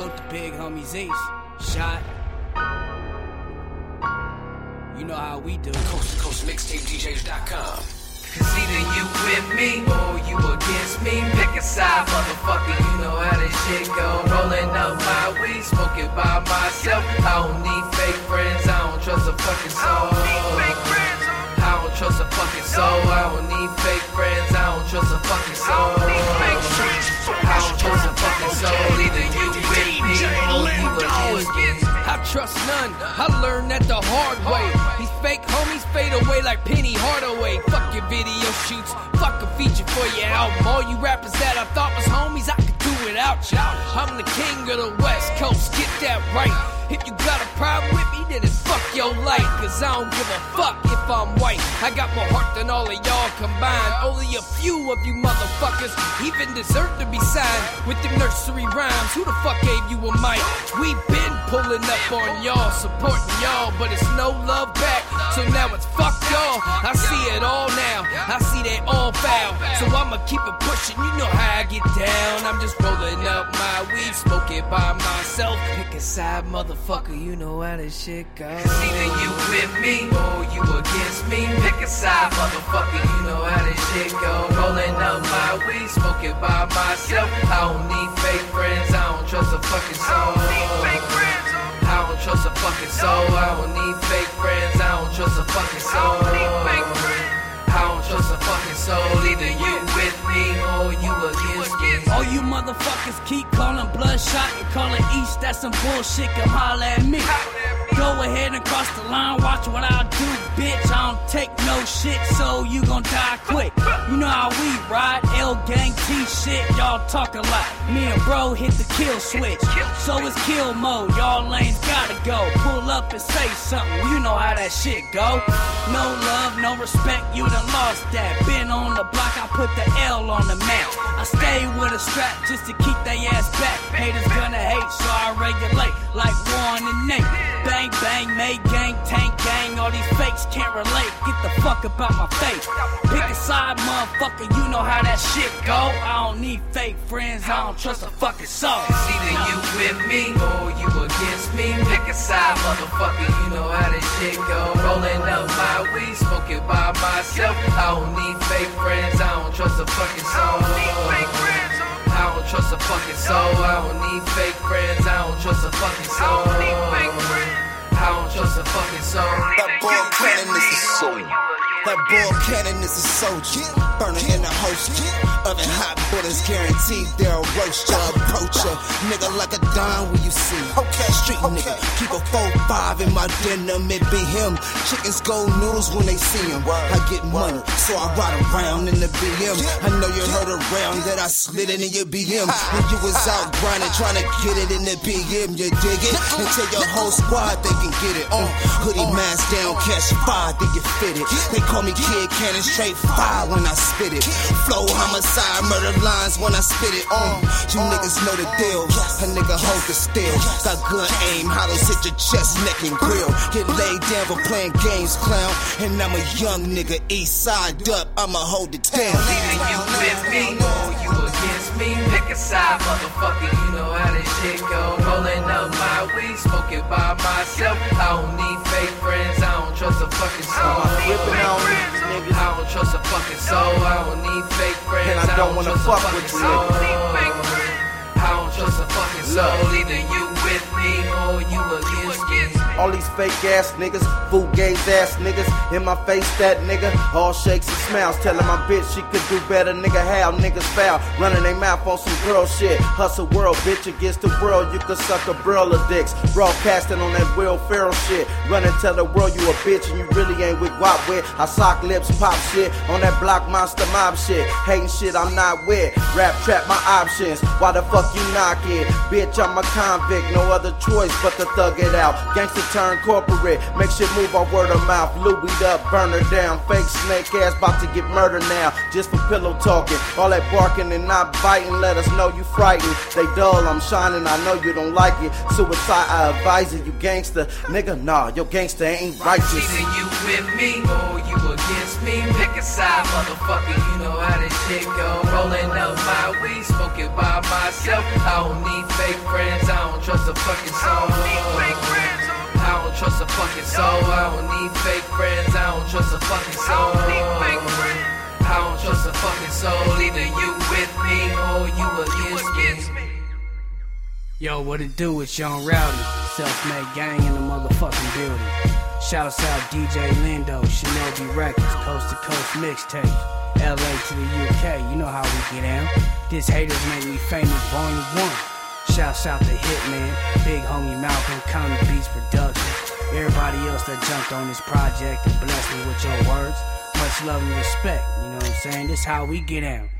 Salute the big homies Ace. Shot. You know how we do. Coast to Coast MixtapeDJs.com. Cause either you with me or you against me. Pick a side, motherfucker. You know how this shit go. Rolling up my weed, smoking by myself. I don't need fake friends. I don't trust a fucking soul. I don't trust a fucking soul. I don't need fake friends. I don't trust a fucking soul. I don't trust a fucking soul. I trust none. I learned that the hard way. These fake homies fade away like Penny Hardaway. Fuck your video shoots. Fuck a feature for your album. All you rappers that I thought was homies, I could do without you. I'm the king of the West Coast. Get that right. If you got a problem with me, then it's fuck your life. Cause I don't give a fuck if I'm white. I got more heart than all of y'all combined. Only a few of you motherfuckers even deserve to be signed with them nursery rhymes. Who the fuck gave you a mic? We been pulling up on y'all, supporting y'all, but it's no love back. So now it's fuck y'all. I see it all now. I see they all foul. So I'ma keep it pushing. You know how I get down. I'm just rolling up my weed, smoking by myself. Pick a side, motherfucker. You know how this shit goes. Cause either you with me or you against me. Pick a side, motherfucker. You know how this shit go. Rolling up my weed, smoking by myself. I don't need fake friends. I don't trust a fucking soul. I don't trust a fucking soul. I don't need fake friends. I don't trust a fucking soul. I don't trust a fucking soul. Either you with me or you against me. All you motherfuckers keep bloodshot and calling East. That's some bullshit. Come holler at me. Go ahead and cross the line. Watch what I do, bitch. I don't take no shit, so you gon' die quick. You know how we ride. L gang T shit. Y'all talk a lot. Me and bro hit the kill switch. So it's kill mode. Y'all lanes gotta go. Pull up and say something. You know how that shit go. No love, no respect. You done lost that. Been on the block. I put the L on the map. I stay with a strap just to keep they ass back. Haters gonna hate, so I regulate like Warren and Nate. Bang, make gang, tank gang. All these fakes can't relate. Get the fuck about my face. Pick a side, motherfucker. You know how that shit go. I don't need fake friends. I don't trust a fucking soul. It's either you with me or you against me. Pick a side, motherfucker. You know how this shit go. Rolling up my weed, smoking by myself. I don't need fake friends. I don't trust a fucking soul. I don't trust a fucking soul. I don't need fake friends. I don't trust a fucking soul. I don't trust a fucking soul. That ball cannon is a soul. That ball cannon is a soldier. Burning in a holster. Oven hot bullets guaranteed they'll roast ya. Approach ya. Nigga like a dime when you see. Okay, nigga. Keep a 4-5 in my denim. It be him. Chickens go noodles when they see him. I get money, so I ride around in the BM. I know you heard around that I slid it in your BM. When you was out grinding, trying to get it in the BM. You dig it? And tell your whole squad they can get it. Uh, hoodie mask down, catch fire, then you fit it. They call me Kid Cannon, straight fire when I spit it. Flow homicide, murder lines when I spit it. Uh, you niggas know the deal. A nigga hold the still. Got gun aim, hollows hit your chest, neck, and grill. Get laid down for playing games, clown. And I'm a young nigga, east side up, I'ma hold it down. Either you with me or you against me. Pick a side, motherfucker. You know how this shit go. Rolling up my weed, smoking by myself. I don't need fake friends. I don't trust a fucking soul. Whipping on these niggas. I don't trust a fucking soul. I don't need fake friends. And I don't wanna trust a fuck fucking with you soul. I don't trust a fucking soul. Either you with me or you against me. All these fake ass niggas, fool gaze ass niggas, in my face that nigga, all shakes and smiles, telling my bitch she could do better, nigga. How niggas foul, running their mouth on some girl shit. Hustle world, bitch against the world, you could suck a burl of dicks. Broadcasting on that Will Ferrell shit, running tell the world you a bitch and you really ain't with guap with. I sock lips, pop shit on that block monster mob shit. Hating shit I'm not with, rap trap my options. Why the fuck you Bitch, I'm a convict, no other choice but to thug it out. Gangster turn corporate, make shit move on word of mouth. Louis up, burn her down. Fake snake ass about to get murdered now, just for pillow talking. All that barking and not biting, let us know you frightened. They dull, I'm shining, I know you don't like it. Suicide, I advise it, you gangster. Nigga, nah, your gangster ain't righteous. Either you with me or you me. Pick a side, motherfucker. You know how this shit go. Rolling up my weed, smoking by myself. I don't need fake friends. I don't trust a fucking soul. I don't trust a fucking soul. I don't need fake friends. I don't trust a fucking soul. I don't trust a fucking soul. Either you with me or you against me. Yo, what it do? It's Yung Rowdy, self-made gang in the motherfucking building. Shouts out DJ Lindo, Shinobi Recordz, Coast to Coast mixtape. LA to the UK, you know how we get down. This haters made me famous, volume one. Shouts out to Hitman, Big Homie Malcolm, County Beats Production. Everybody else that jumped on this project and blessed me with your words. Much love and respect, you know what I'm saying? This how we get down.